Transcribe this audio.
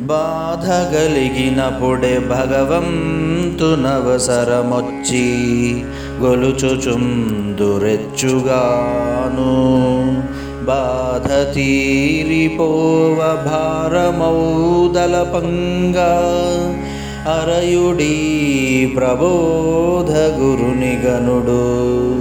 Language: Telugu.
బాధ కలిగినప్పుడే భగవంతునవసరమొచ్చి గొలుచుచుందురెచ్చుగాను. బాధ తీరిపోవ భారమౌదలపంగా. అరయుడీ ప్రబోధ గురునిగనుడు.